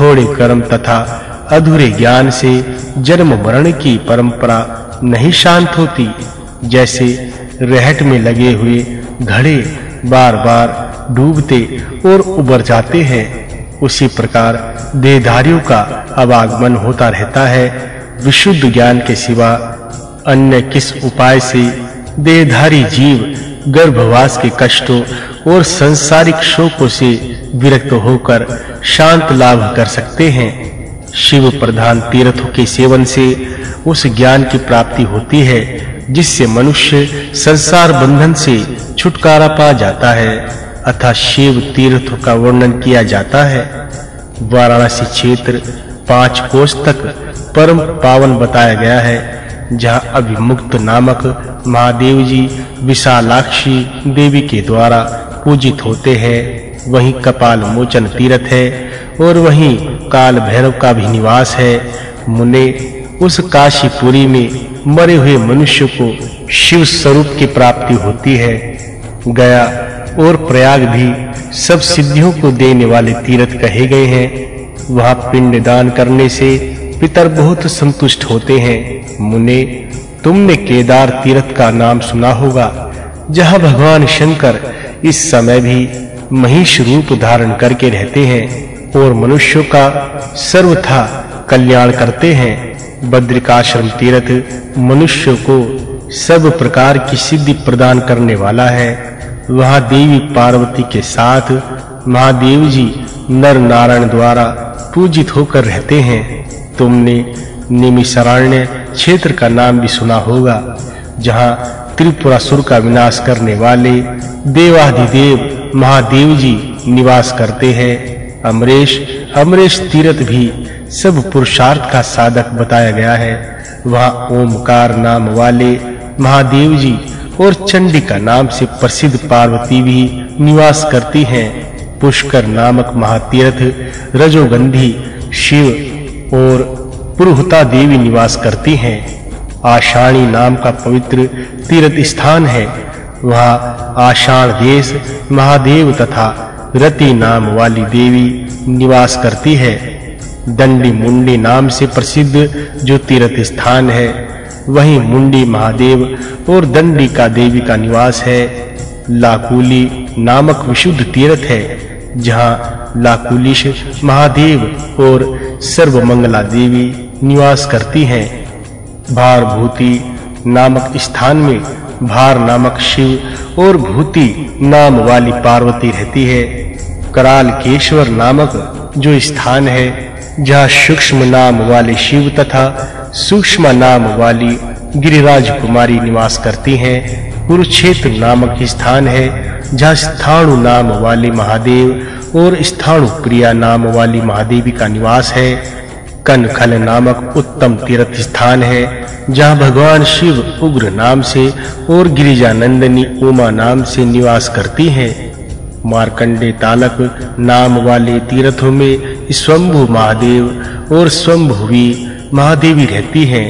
थोड़े कर्म तथा अधूरे ज्ञान से जन्म मरण की परंपरा नहीं शांत होती, जैसे रहट में लगे हुए घड़े बार-बार डूबते और उबर जाते हैं। उसी प्रकार देहधारियों का अवागमन होता रहता है। विशुद्ध ज्ञान के सिवा अन्य किस उपाय से देहधारी जीव गर्भवास के कष्टों और संसारिक शोकों से विरक्त होकर शांत लाभ कर सकते हैं। शिव प्रधान तीर्थों के सेवन से उस ज्ञान की प्राप्ति होती है, जिससे मनुष्य संसार बंधन से छुटकारा पा जाता है अथा शिव तीर्थों का वर्णन किया जाता है। वाराणसी क्षेत्र पाँच कोष तक परम पावन बताया गया है, जहाँ अभिमुक्त नामक महादेव जी विशालाक्षी देवी के द्वारा पूजित होते हैं। वहीं कपाल मोचन तीर्थ है और वहीं काल भैरव का भी निवास है। मुने, उस काशीपुरी में मरे हुए मनुष्य को शिव स्वरूप की प्राप्ति होती है। गया और प्रयाग भी सब सिद्धियों को देने वाले तीर्थ कहे गए हैं। वहाँ पिंड दान करने से पितर बहुत संतुष्ट होते हैं। मुने, तुमने केदार तीर्थ का नाम सुना होगा, जहाँ भगवान शंकर इस समय भी महिष रूप धारण करके रहते हैं और मनुष्यों का सर्वथा कल्याण करते हैं। बद्रिकाश्रम तीर्थ मनुष्य को सब प्रकार की सिद्धि प्रदान करने वाला है। वहाँ देवी पार्वती के साथ महादेव जी नर नारायण द्वारा पूजित होकर रहते हैं। तुमने निमिषारण्य क्षेत्र का नाम भी सुना होगा, जहाँ त्रिपुरासुर का विनाश करने वाले देवाधिदेव महादेव जी निवास करते हैं। अमरेश अमरेश तीर्थ भी सब पुरुषार्थ का साधक बताया गया है। वहाँ ओमकार नाम वाले महादेव जी और चंडिका नाम से प्रसिद्ध पार्वती भी निवास करती हैं। पुष्कर नामक महातीर्थ, रजोगंधी, शिव और पुरुहता देवी निवास करती हैं। आषाणी नाम का पवित्र तीर्थ स्थान है। वहाँ आषाढ़ देश, महादेव तथा रति नाम वाली देवी निवास करती है। दंडी मुंडी नाम से प्रसिद्ध जो तीर्थ स्थान है, वहीं मुंडी महादेव और दंडी का देवी का निवास है। लाकुली नामक विशुद्ध तीर्थ है, जहाँ लाकुलिश महादेव और सर्वमंगला देवी निवास करती हैं। भारभूति नामक स्थान में भार नामक शिव और भूति नाम वाली पार्वती रहती है। कराल केश्वर नामक जो स्थान है, जहाँ सूक्ष्म नाम वाले शिव तथा सूक्ष्म नाम वाली गिरिराज कुमारी निवास करती हैं। कुरुक्षेत्र नामक स्थान है, जहाँ स्थाणु नाम वाले महादेव और स्थाणु प्रिया नाम वाली महादेवी का निवास है। कनखल नामक उत्तम तीर्थ स्थान है, जहाँ भगवान शिव उग्र नाम से और गिरिजा नंदनी उमा नाम से निवास करती हैं। मार्कंडे तालक नाम वाले तीर्थों में स्वयंभू महादेव और स्वयंभुवी महादेवी रहती हैं।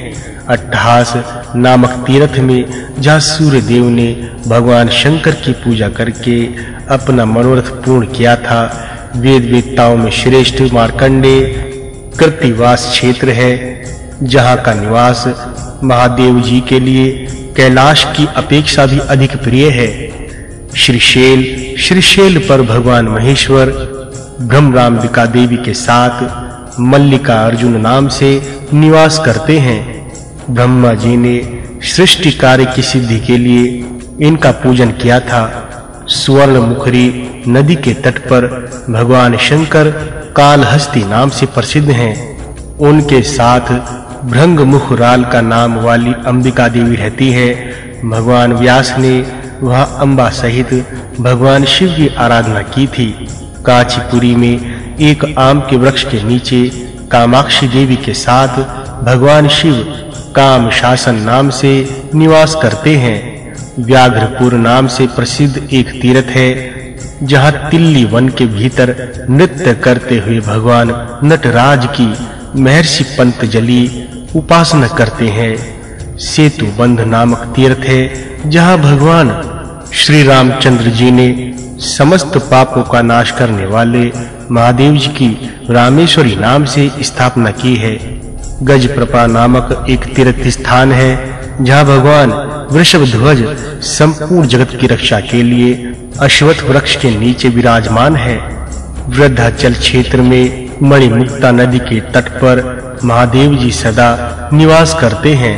अट्ठास नामक तीर्थ में जहाँ सूर्य देव ने भगवान शंकर की पूजा करके अपना मनोरथ पूर्ण किया था वेद वेदताओं में श्रेष्ठ मार्कंडे कृतिवास क्षेत्र है, जहाँ का निवास महादेव जी के लिए कैलाश की अपेक्षा भी अधिक प्रिय है। श्रीशैल श्रीशैल पर भगवान महेश्वर ब्रह्मराम्बिका देवी के साथ मल्लिका अर्जुन नाम से निवास करते हैं। ब्रह्मा जी ने सृष्टि कार्य की सिद्धि के लिए इनका पूजन किया था। स्वर्ण मुखरी नदी के तट पर भगवान शंकर कालहस्ती नाम से प्रसिद्ध हैं। उनके साथ भृंग मुख राल का नाम वाली अंबिका देवी रहती है। भगवान व्यास ने वहाँ अंबा सहित भगवान शिव की आराधना की थी। कांचीपुरी में एक आम के वृक्ष के नीचे कामाक्षी देवी के साथ भगवान शिव काम शासन नाम से निवास करते हैं। व्याघ्रपुर नाम से प्रसिद्ध एक तीर्थ है। जहाँ तिल्ली वन के भीतर नृत्य करते हुए भगवान नटराज की महर्षि पंतजलि उपासना करते हैं। सेतु बंध नामक तीर्थ है, जहाँ भगवान श्री रामचंद्र जी ने समस्त पापों का नाश करने वाले महादेव जी की रामेश्वरी नाम से स्थापना की है। गजप्रपा नामक एक तीर्थ स्थान है जहाँ भगवान वृषभ ध्वज संपूर्ण जगत की रक्षा के लिए अश्वत्थ वृक्ष के नीचे विराजमान है, वृद्धाचल क्षेत्र में मणिमुक्ता नदी के तट पर महादेव जी सदा निवास करते हैं।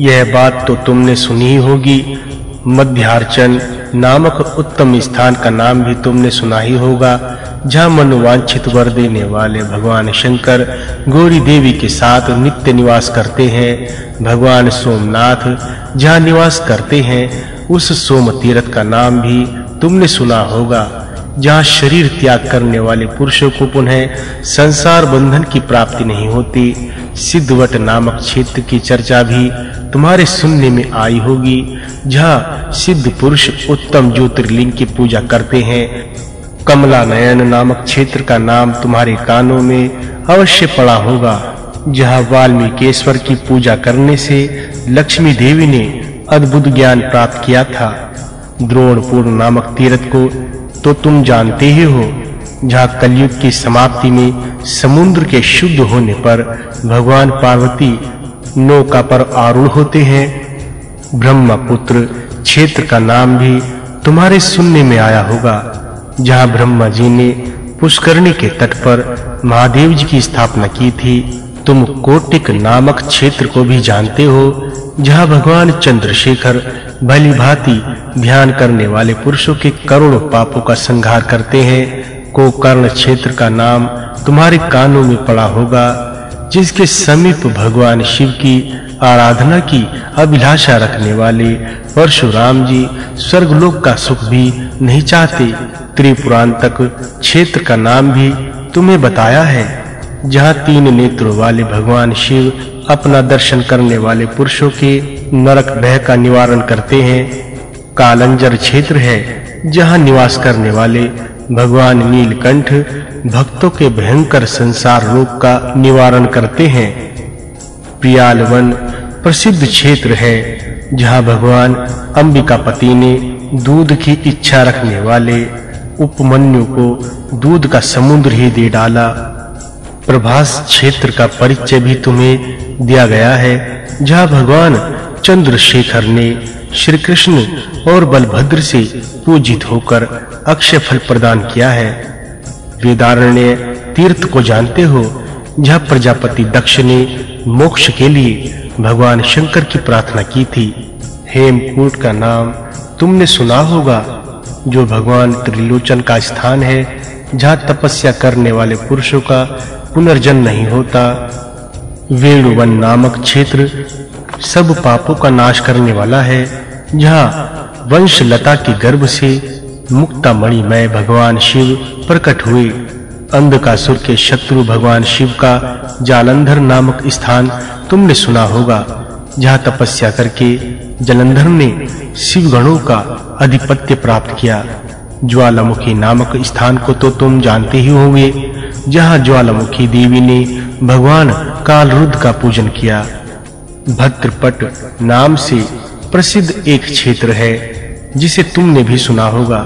यह बात तो तुमने सुनी ही होगी, मध्यार्चन नामक उत्तम स्थान का नाम भी तुमने सुना ही होगा, जहाँ मनोवांछित वर देने वाले भगवान शंकर गौरी देवी के साथ नित्य निवास करते हैं। भगवान सोमनाथ जहाँ निवास करते हैं, उस सोम तीर्थ का नाम भी तुमने सुना होगा, जहाँ शरीर त्याग करने वाले पुरुषों को पुनः संसार बंधन की प्राप्ति नहीं होती। सिद्धवट नामक क्षेत्र की चर्चा भी तुम्हारे सुनने में आई होगी। जहाँ सिद्ध पुरुष उत्तम ज्योतिर्लिंग की पूजा करते हैं कमला नयन नामक क्षेत्र का नाम तुम्हारे कानों में अवश्य पड़ा होगा। जहाँ वाल्मीकिश्वर की पूजा करने से लक्ष्मी देवी ने अद्भुत ज्ञान प्राप्त किया था। द्रोणपुर नामक तीर्थ को तो तुम जानते ही हो। जहाँ कलयुग की समाप्ति में समुद्र के शुद्ध होने पर भगवान पार्वती नौका पर आरूढ़ होते हैं। ब्रह्मपुत्र क्षेत्र का नाम भी तुम्हारे सुनने में आया होगा, जहाँ ब्रह्मा जी ने पुष्करणी के तट पर महादेव जी की स्थापना की थी। तुम कोटिक नामक क्षेत्र को भी जानते हो, जहाँ भगवान चंद्रशेखर भली भांति ध्यान करने वाले पुरुषों के करोड़ों पापों का संहार करते हैं। कोकर्ण क्षेत्र का नाम तुम्हारे कानों में पड़ा होगा जिसके समीप भगवान शिव की आराधना की अभिलाषा रखने वाले परशुराम जी स्वर्गलोक का सुख भी नहीं चाहते। त्रिपुरांतक क्षेत्र का नाम भी तुम्हें बताया है। जहाँ तीन नेत्रों वाले भगवान शिव अपना दर्शन करने वाले पुरुषों के नरक भय का निवारण करते हैं। कालंजर क्षेत्र है, जहाँ निवास करने वाले भगवान नीलकंठ भक्तों के भयंकर संसार रोग का निवारण करते हैं। प्रियालवन प्रसिद्ध क्षेत्र है, जहाँ भगवान अंबिकापति ने दूध की इच्छा रखने वाले उपमन्यु को दूध का समुद्र ही दे डाला। प्रभास क्षेत्र का परिचय भी तुम्हें दिया गया है, जहाँ भगवान चंद्रशेखर ने श्री कृष्ण और बलभद्र से पूजित होकर अक्षय फल प्रदान किया है। वेदारण्य तीर्थ को जानते हो, जहाँ प्रजापति दक्ष ने मोक्ष के लिए भगवान शंकर की प्रार्थना की थी। हेमकूट का नाम तुमने सुना होगा, जो भगवान त्रिलोचन का स्थान है, जहाँ तपस्या करने वाले पुरुषों का पुनर्जन्म नहीं होता। वेणुवन नामक क्षेत्र सब पापों का नाश करने वाला है, जहाँ वंशलता के गर्भ से मुक्ता मणिमय भगवान शिव प्रकट हुए। अंधकासुर के शत्रु भगवान शिव का जालंधर नामक स्थान तुमने सुना होगा, जहाँ तपस्या करके जलंधर ने शिव गणों का अधिपत्य प्राप्त किया। ज्वालामुखी नामक स्थान को तो तुम जानते ही होंगे, जहाँ ज्वालामुखी देवी ने भगवान कालरुद्ध का पूजन किया। भद्रपट नाम से प्रसिद्ध एक क्षेत्र है। जिसे तुमने भी सुना होगा,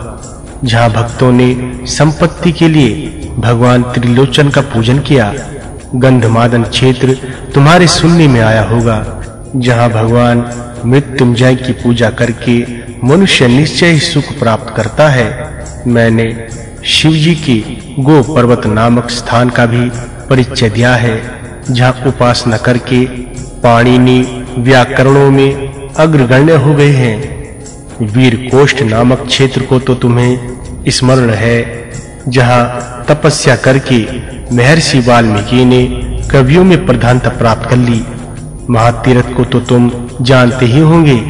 जहाँ भक्तों ने संपत्ति के लिए भगवान त्रिलोचन का पूजन किया, गंधमादन क्षेत्र तुम्हारे सुनने में आया होगा, जहाँ भगवान मृत्युंजय की पूजा करके मनुष्य निश्चय सुख प्राप्त करता है। मैंने शिव जी के गो पर्वत नामक स्थान का भी परिचय दिया है, जहाँ उपासना करके पाणिनि व्याकरणों में अग्रगण्य हो गए हैं। वीर कोष्ठ नामक क्षेत्र को तो तुम्हें स्मरण है, जहाँ तपस्या करके महर्षि वाल्मीकि ने कवियों में प्रधानता प्राप्त कर ली। महातीर्थ को तो तुम जानते ही होंगे,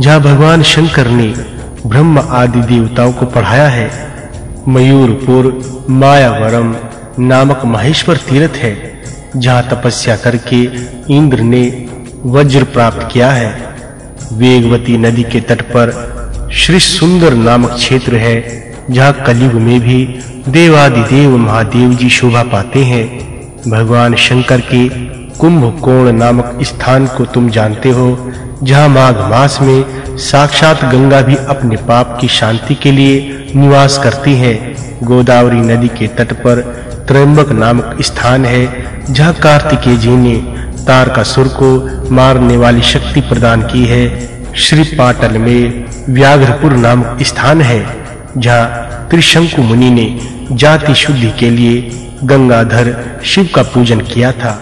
जहाँ भगवान शंकर ने ब्रह्म आदि देवताओं को पढ़ाया है। मयूरपुर मायावरम नामक महेश्वर तीर्थ है, जहाँ तपस्या करके इंद्र ने वज्र प्राप्त किया है। वेगवती नदी के तट पर श्री सुंदर नामक क्षेत्र है, जहाँ कलयुग में भी देवादिदेव महादेव जी शोभा पाते हैं। भगवान शंकर के कुंभकोण नामक स्थान को तुम जानते हो, जहाँ माघ मास में साक्षात गंगा भी अपने पाप की शांति के लिए निवास करती है। गोदावरी नदी के तट पर त्रयंबक नामक स्थान है, जहाँ कार्तिकेय जी ने तारकासुर को मारने वाली शक्ति प्रदान की है। श्री पाटल में व्याघ्रपुर नाम स्थान है, जहाँ त्रिशंकु मुनि ने जाति शुद्धि के लिए गंगाधर शिव का पूजन किया था।